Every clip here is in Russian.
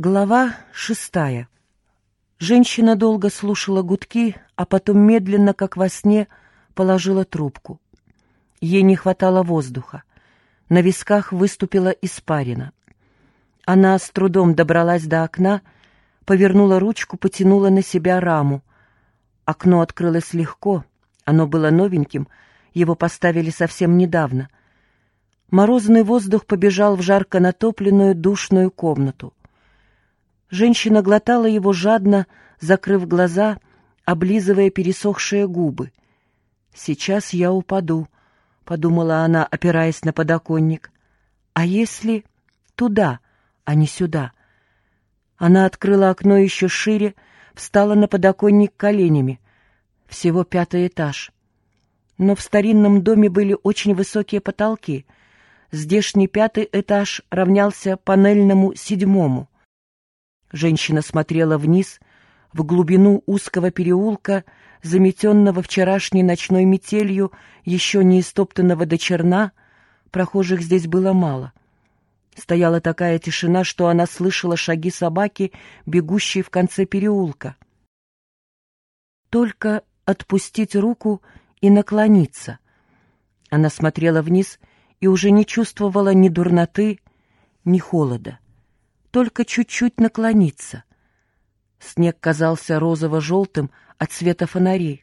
Глава шестая. Женщина долго слушала гудки, а потом медленно, как во сне, положила трубку. Ей не хватало воздуха. На висках выступила испарина. Она с трудом добралась до окна, повернула ручку, потянула на себя раму. Окно открылось легко, оно было новеньким, его поставили совсем недавно. Морозный воздух побежал в жарко натопленную душную комнату. Женщина глотала его жадно, закрыв глаза, облизывая пересохшие губы. «Сейчас я упаду», — подумала она, опираясь на подоконник. «А если туда, а не сюда?» Она открыла окно еще шире, встала на подоконник коленями. Всего пятый этаж. Но в старинном доме были очень высокие потолки. Здешний пятый этаж равнялся панельному седьмому. Женщина смотрела вниз, в глубину узкого переулка, заметенного вчерашней ночной метелью, еще не истоптанного до черна. Прохожих здесь было мало. Стояла такая тишина, что она слышала шаги собаки, бегущей в конце переулка. Только отпустить руку и наклониться. Она смотрела вниз и уже не чувствовала ни дурноты, ни холода только чуть-чуть наклониться. Снег казался розово-желтым от света фонарей.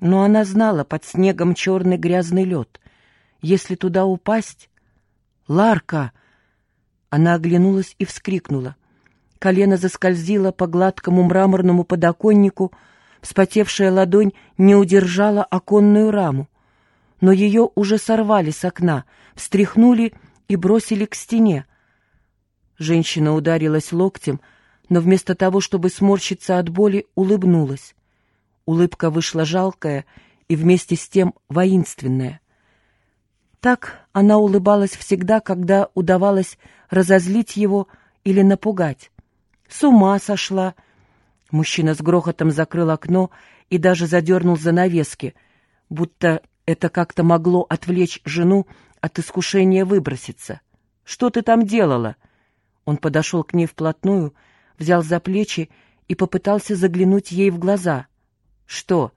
Но она знала, под снегом черный грязный лед. Если туда упасть... «Ларка!» Она оглянулась и вскрикнула. Колено заскользило по гладкому мраморному подоконнику, вспотевшая ладонь не удержала оконную раму. Но ее уже сорвали с окна, встряхнули и бросили к стене. Женщина ударилась локтем, но вместо того, чтобы сморщиться от боли, улыбнулась. Улыбка вышла жалкая и вместе с тем воинственная. Так она улыбалась всегда, когда удавалось разозлить его или напугать. С ума сошла! Мужчина с грохотом закрыл окно и даже задернул занавески, будто это как-то могло отвлечь жену от искушения выброситься. «Что ты там делала?» Он подошел к ней вплотную, взял за плечи и попытался заглянуть ей в глаза. «Что,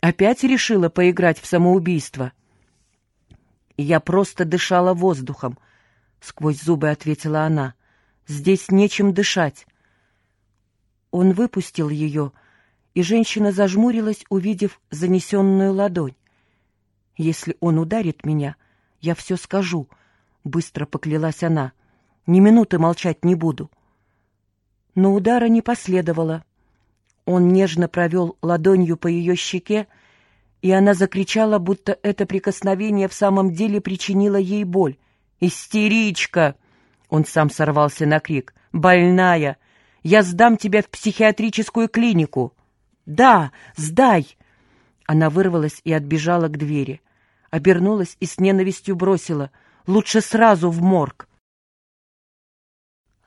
опять решила поиграть в самоубийство?» «Я просто дышала воздухом», — сквозь зубы ответила она. «Здесь нечем дышать». Он выпустил ее, и женщина зажмурилась, увидев занесенную ладонь. «Если он ударит меня, я все скажу», — быстро поклялась она. Ни минуты молчать не буду. Но удара не последовало. Он нежно провел ладонью по ее щеке, и она закричала, будто это прикосновение в самом деле причинило ей боль. «Истеричка!» Он сам сорвался на крик. «Больная! Я сдам тебя в психиатрическую клинику!» «Да, сдай!» Она вырвалась и отбежала к двери. Обернулась и с ненавистью бросила. «Лучше сразу в морг!»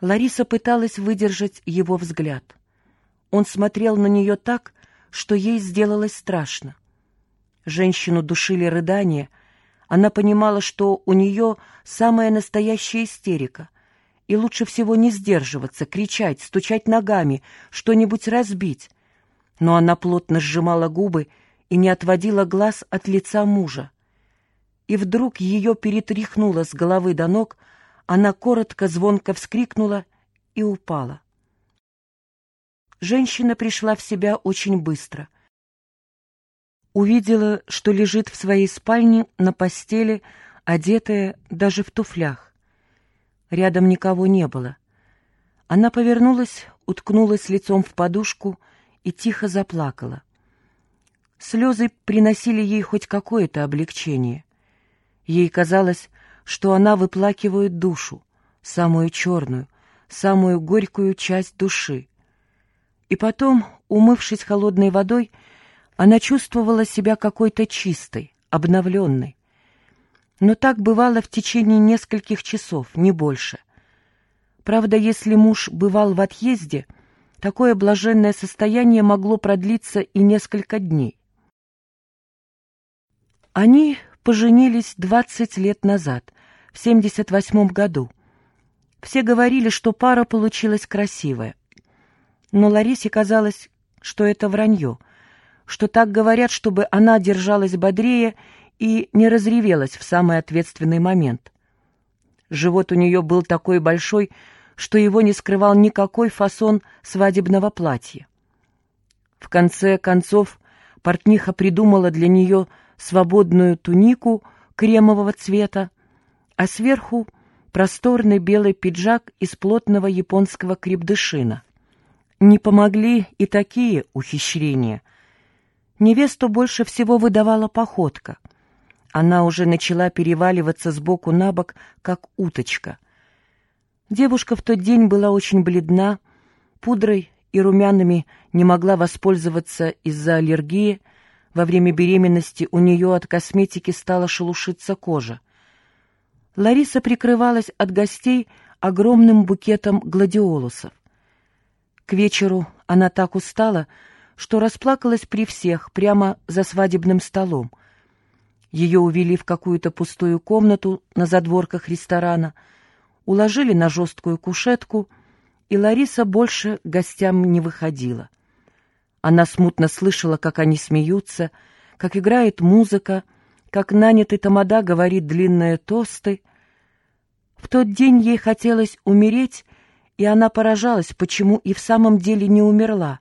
Лариса пыталась выдержать его взгляд. Он смотрел на нее так, что ей сделалось страшно. Женщину душили рыдания. Она понимала, что у нее самая настоящая истерика. И лучше всего не сдерживаться, кричать, стучать ногами, что-нибудь разбить. Но она плотно сжимала губы и не отводила глаз от лица мужа. И вдруг ее перетряхнуло с головы до ног, она коротко, звонко вскрикнула и упала. Женщина пришла в себя очень быстро. Увидела, что лежит в своей спальне на постели, одетая даже в туфлях. Рядом никого не было. Она повернулась, уткнулась лицом в подушку и тихо заплакала. Слезы приносили ей хоть какое-то облегчение. Ей казалось, что она выплакивает душу, самую черную, самую горькую часть души. И потом, умывшись холодной водой, она чувствовала себя какой-то чистой, обновленной. Но так бывало в течение нескольких часов, не больше. Правда, если муж бывал в отъезде, такое блаженное состояние могло продлиться и несколько дней. Они поженились двадцать лет назад, в 78 году. Все говорили, что пара получилась красивая. Но Ларисе казалось, что это вранье, что так говорят, чтобы она держалась бодрее и не разревелась в самый ответственный момент. Живот у нее был такой большой, что его не скрывал никакой фасон свадебного платья. В конце концов, портниха придумала для нее свободную тунику кремового цвета, а сверху просторный белый пиджак из плотного японского крепдышина. Не помогли и такие ухищрения. Невесту больше всего выдавала походка. Она уже начала переваливаться с боку на бок, как уточка. Девушка в тот день была очень бледна, пудрой и румянами не могла воспользоваться из-за аллергии. Во время беременности у нее от косметики стала шелушиться кожа. Лариса прикрывалась от гостей огромным букетом гладиолусов. К вечеру она так устала, что расплакалась при всех прямо за свадебным столом. Ее увели в какую-то пустую комнату на задворках ресторана — уложили на жесткую кушетку, и Лариса больше гостям не выходила. Она смутно слышала, как они смеются, как играет музыка, как нанятый тамада говорит длинные тосты. В тот день ей хотелось умереть, и она поражалась, почему и в самом деле не умерла.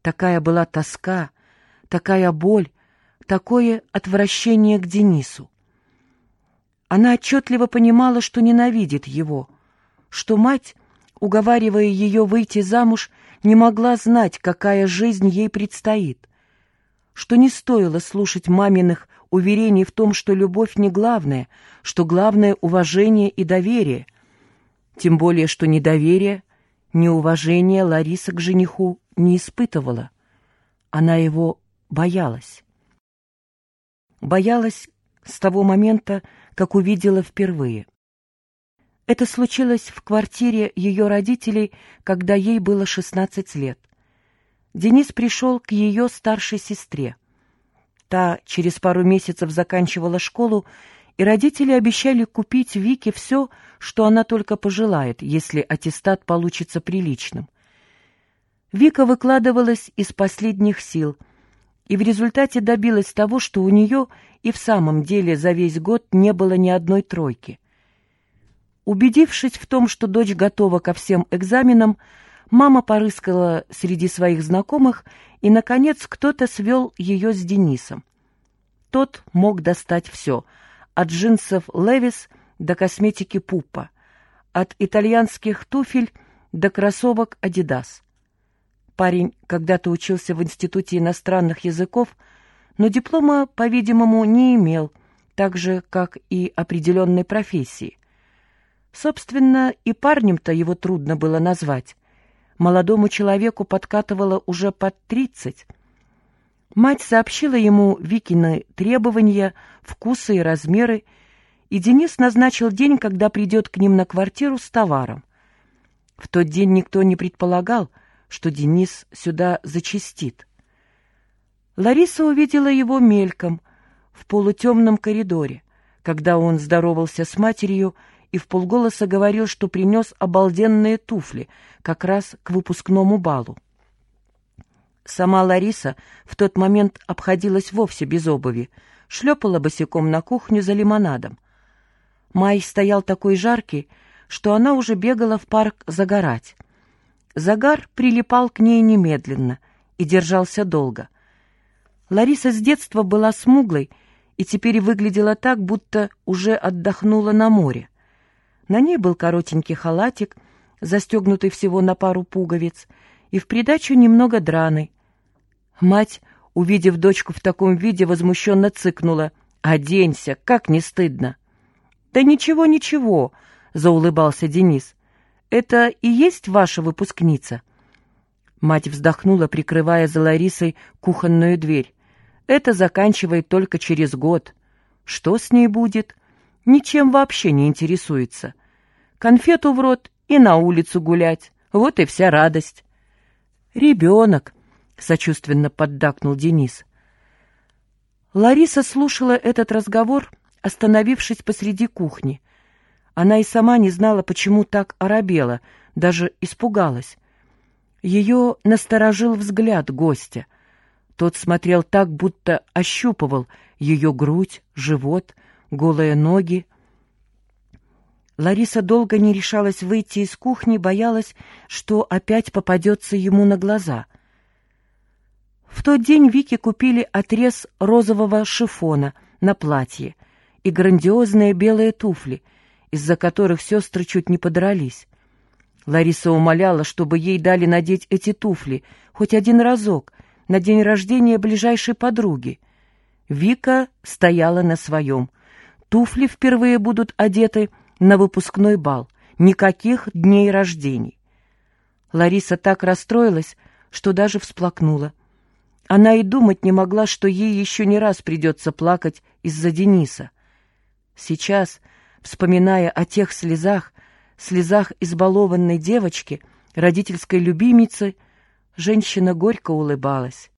Такая была тоска, такая боль, такое отвращение к Денису. Она отчетливо понимала, что ненавидит его, что мать, уговаривая ее выйти замуж, не могла знать, какая жизнь ей предстоит, что не стоило слушать маминых уверений в том, что любовь не главное, что главное — уважение и доверие, тем более, что ни уважения Лариса к жениху не испытывала. Она его боялась. Боялась с того момента, как увидела впервые. Это случилось в квартире ее родителей, когда ей было 16 лет. Денис пришел к ее старшей сестре. Та через пару месяцев заканчивала школу, и родители обещали купить Вике все, что она только пожелает, если аттестат получится приличным. Вика выкладывалась из последних сил — и в результате добилась того, что у нее и в самом деле за весь год не было ни одной тройки. Убедившись в том, что дочь готова ко всем экзаменам, мама порыскала среди своих знакомых, и, наконец, кто-то свел ее с Денисом. Тот мог достать все, от джинсов «Левис» до косметики «Пуппа», от итальянских туфель до кроссовок «Адидас». Парень когда-то учился в Институте иностранных языков, но диплома, по-видимому, не имел, так же, как и определенной профессии. Собственно, и парнем-то его трудно было назвать. Молодому человеку подкатывало уже под тридцать. Мать сообщила ему Викины требования, вкусы и размеры, и Денис назначил день, когда придет к ним на квартиру с товаром. В тот день никто не предполагал, что Денис сюда зачастит. Лариса увидела его мельком в полутемном коридоре, когда он здоровался с матерью и в полголоса говорил, что принес обалденные туфли как раз к выпускному балу. Сама Лариса в тот момент обходилась вовсе без обуви, шлепала босиком на кухню за лимонадом. Май стоял такой жаркий, что она уже бегала в парк загорать. Загар прилипал к ней немедленно и держался долго. Лариса с детства была смуглой и теперь выглядела так, будто уже отдохнула на море. На ней был коротенький халатик, застегнутый всего на пару пуговиц, и в придачу немного драный. Мать, увидев дочку в таком виде, возмущенно цыкнула. «Оденься, как не стыдно!» «Да ничего, ничего!» — заулыбался Денис. Это и есть ваша выпускница?» Мать вздохнула, прикрывая за Ларисой кухонную дверь. «Это заканчивает только через год. Что с ней будет? Ничем вообще не интересуется. Конфету в рот и на улицу гулять. Вот и вся радость». «Ребенок», — сочувственно поддакнул Денис. Лариса слушала этот разговор, остановившись посреди кухни. Она и сама не знала, почему так оробела, даже испугалась. Ее насторожил взгляд гостя. Тот смотрел так, будто ощупывал ее грудь, живот, голые ноги. Лариса долго не решалась выйти из кухни, боялась, что опять попадется ему на глаза. В тот день Вике купили отрез розового шифона на платье и грандиозные белые туфли, из-за которых сестры чуть не подрались. Лариса умоляла, чтобы ей дали надеть эти туфли хоть один разок на день рождения ближайшей подруги. Вика стояла на своем. Туфли впервые будут одеты на выпускной бал. Никаких дней рождений. Лариса так расстроилась, что даже всплакнула. Она и думать не могла, что ей еще не раз придется плакать из-за Дениса. Сейчас, вспоминая о тех слезах, слезах избалованной девочки, родительской любимицы, женщина горько улыбалась.